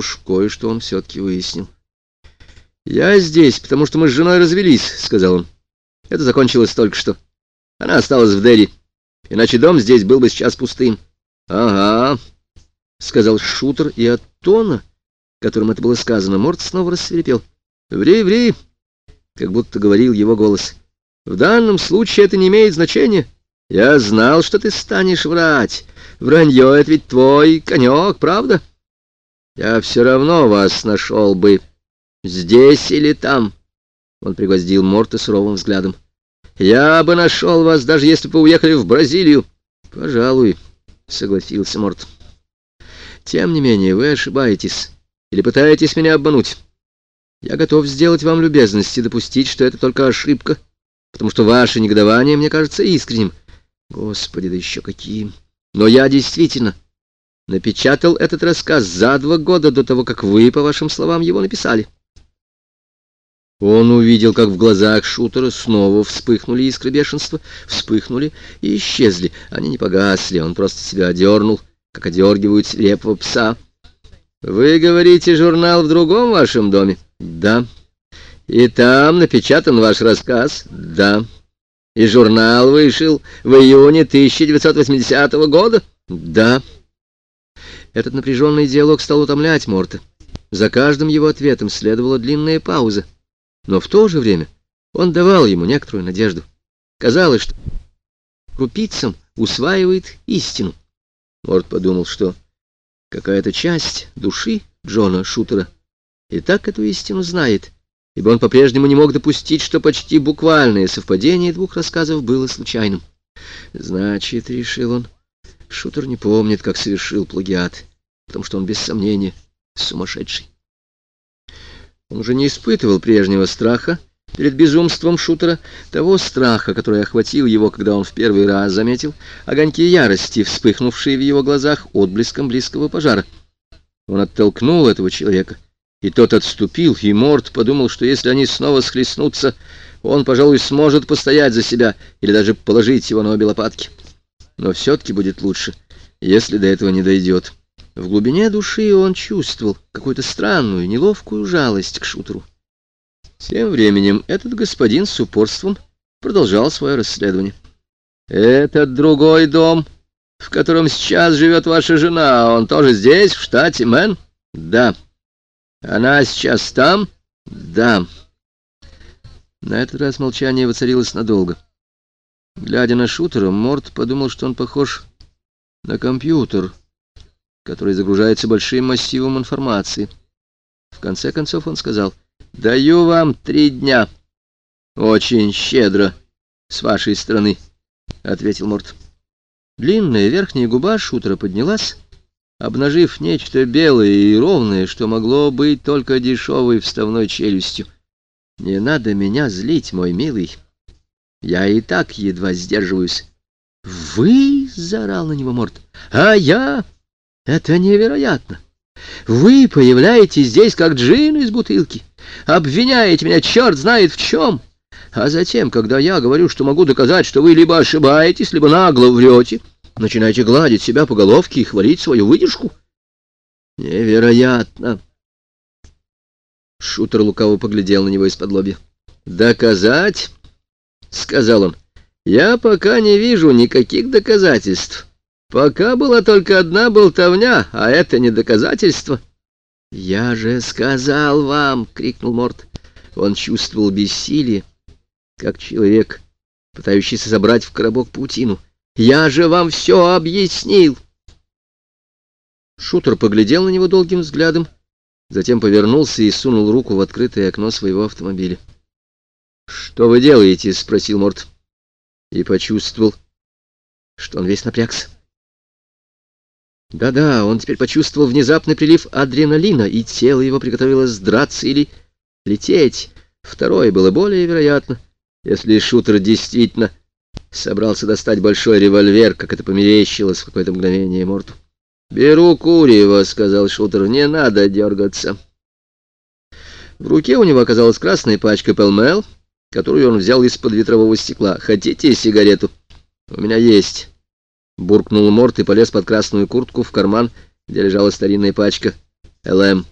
что ж, кое-что он все-таки выяснил. «Я здесь, потому что мы с женой развелись», — сказал он. «Это закончилось только что. Она осталась в Дерри, иначе дом здесь был бы сейчас пустым». «Ага», — сказал шутер, и от тона, которым это было сказано, Морд снова рассверепел. «Ври, ври», — как будто говорил его голос. «В данном случае это не имеет значения. Я знал, что ты станешь врать. Вранье — это ведь твой конек, правда? Я все равно вас нашел бы, здесь или там». Он пригвоздил Морта суровым взглядом. «Я бы нашел вас, даже если бы уехали в Бразилию». «Пожалуй», — согласился Морт. «Тем не менее, вы ошибаетесь или пытаетесь меня обмануть. Я готов сделать вам любезность и допустить, что это только ошибка, потому что ваше негодование мне кажется искренним. Господи, да еще каким! Но я действительно напечатал этот рассказ за два года до того, как вы, по вашим словам, его написали». Он увидел, как в глазах шутера снова вспыхнули искры бешенства, вспыхнули и исчезли. Они не погасли, он просто себя одернул, как одергивают свирепого пса. «Вы говорите, журнал в другом вашем доме?» «Да». «И там напечатан ваш рассказ?» «Да». «И журнал вышел в июне 1980 года?» «Да». Этот напряженный диалог стал утомлять Морта. За каждым его ответом следовала длинная пауза. Но в то же время он давал ему некоторую надежду. Казалось, что крупицам усваивает истину. Морд подумал, что какая-то часть души Джона Шутера и так эту истину знает, ибо он по-прежнему не мог допустить, что почти буквальное совпадение двух рассказов было случайным. Значит, решил он, Шутер не помнит, как совершил плагиат, потому что он без сомнения сумасшедший. Он уже не испытывал прежнего страха перед безумством шутера, того страха, который охватил его, когда он в первый раз заметил огоньки ярости, вспыхнувшие в его глазах отблеском близкого пожара. Он оттолкнул этого человека, и тот отступил, и Морд подумал, что если они снова схлестнутся, он, пожалуй, сможет постоять за себя или даже положить его на обе лопатки. Но все-таки будет лучше, если до этого не дойдет. В глубине души он чувствовал какую-то странную, неловкую жалость к шутеру. Тем временем этот господин с упорством продолжал свое расследование. «Этот другой дом, в котором сейчас живет ваша жена, он тоже здесь, в штате Мэн?» «Да». «Она сейчас там?» «Да». На этот раз молчание воцарилось надолго. Глядя на шутера, Морд подумал, что он похож на компьютер — который загружается большим массивом информации. В конце концов он сказал, «Даю вам три дня». «Очень щедро с вашей стороны», — ответил Морт. Длинная верхняя губа шутера поднялась, обнажив нечто белое и ровное, что могло быть только дешевой вставной челюстью. «Не надо меня злить, мой милый. Я и так едва сдерживаюсь». «Вы?» — заорал на него Морт. «А я...» Это невероятно. Вы появляетесь здесь, как джин из бутылки, обвиняете меня черт знает в чем, а затем, когда я говорю, что могу доказать, что вы либо ошибаетесь, либо нагло врете, начинаете гладить себя по головке и хвалить свою выдержку. Невероятно. Шутер лукаво поглядел на него из-под лобья. «Доказать?» — сказал он. «Я пока не вижу никаких доказательств. Пока была только одна болтовня, а это не доказательство. — Я же сказал вам! — крикнул Морт. Он чувствовал бессилие, как человек, пытающийся забрать в коробок паутину. — Я же вам все объяснил! Шутер поглядел на него долгим взглядом, затем повернулся и сунул руку в открытое окно своего автомобиля. — Что вы делаете? — спросил Морт. И почувствовал, что он весь напрягся. Да-да, он теперь почувствовал внезапный прилив адреналина, и тело его приготовилось драться или лететь. Второе было более вероятно, если шутер действительно собрался достать большой револьвер, как это померещилось в какое-то мгновение Морту. «Беру курево», — сказал шутер, — «не надо дергаться». В руке у него оказалась красная пачка пелмел, которую он взял из-под ветрового стекла. «Хотите сигарету?» «У меня есть». Буркнул Морт и полез под красную куртку в карман, где лежала старинная пачка. ЛМ